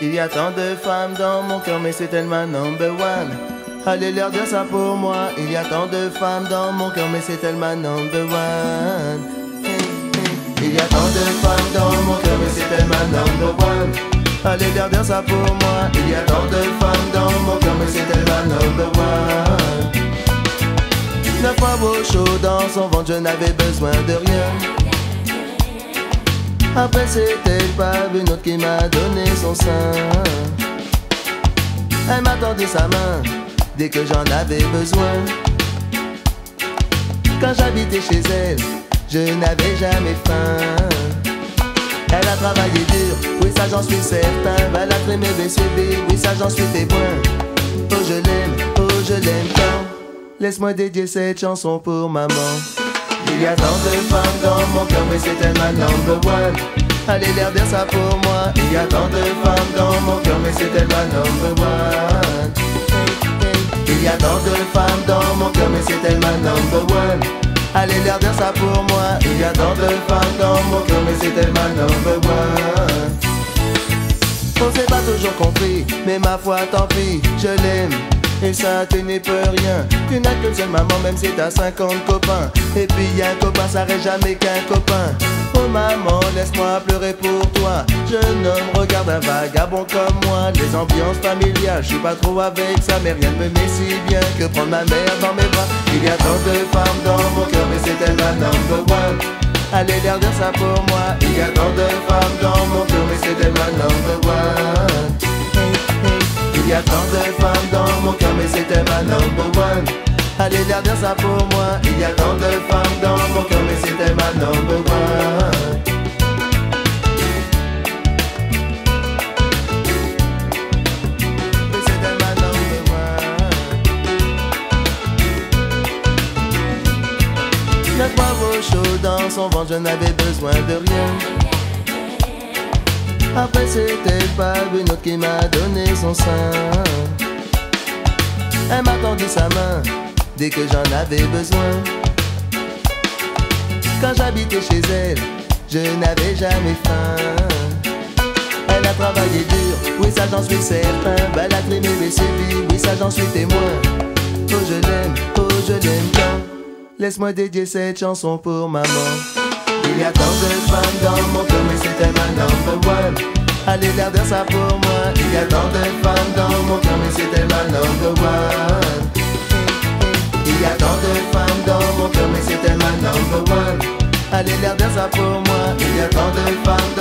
Il y a tant de femmes dans mon cœur, mais c'est elle ma number one. Allez leur dire ça pour moi. Il y a tant de femmes dans mon cœur, mais c'est elle ma number one. Il y a tant de femmes dans mon cœur, mais c'est elle ma number one. Allez leur dire ça pour moi. Il y a tant de femmes dans mon cœur, mais c'est elle ma number one. Neuf fois beau chaud dans son ventre, je n'avais besoin de rien. Après c'était pas une autre qui m'a donné son sein. Elle m'a tendu sa main dès que j'en avais besoin. Quand j'habitais chez elle, je n'avais jamais faim. Elle a travaillé dur, oui ça j'en suis certain. Elle mes BCB, oui ça j'en suis témoin. Oh je l'aime, oh je l'aime tant. Laisse-moi dédier cette chanson pour maman il y a tant de femmes dans mon cœur, mais c'est elle ma number one. Allez leur dire ça pour moi. Il y a tant de femmes dans mon cœur, mais c'est elle ma number one. Il y a tant de femmes dans mon cœur, mais c'est elle ma number one. Allez leur dire ça pour moi. Il y a tant de femmes dans mon cœur, mais c'est elle ma number one. On s'est pas toujours compris, mais ma foi, tant pis, je l'aime. Et ça, tu n'y peux rien. Tu n'as qu'une seule maman, même si t'as 50 copains. Et puis un copain, ça reste jamais qu'un copain. Oh maman, laisse-moi pleurer pour toi. Jeune homme, regarde un vagabond comme moi. Les ambiances familiales, je suis pas trop avec ça, mais rien ne me met si bien que prendre ma mère dans mes bras. Il y a tant de femmes dans mon cœur, mais c'est elle ma number one. Allez dire ça pour moi. Il y a tant de femmes dans mon cœur, mais c'est elle ma number one. Y a tant de femmes dans mon cœur, mais c'était ma number one. Allez dire ça pour moi. Il y a tant de femmes dans mon cœur, mais c'était ma number one. Chaud dans son ventre, je n'avais besoin de rien. Après c'était pas qui m'a donné son sein. Elle m'a tendu sa main dès que j'en avais besoin. Quand j'habitais chez elle, je n'avais jamais faim. Elle a travaillé dur, oui ça j'en suis certain. Trimé mes CV, oui ça j'en suis témoin. Oh je l'aime, oh je l'aime tant Laisse-moi dédier cette chanson pour maman il y a tant de femmes dans mon cœur, mais c'était ma number one. Allez dire ça pour moi. Il y a tant de femmes dans mon cœur, mais c'était ma number one. Il y a tant de femmes dans mon cœur, mais c'était ma number one. Allez dire ça pour moi. Il y a tant de femmes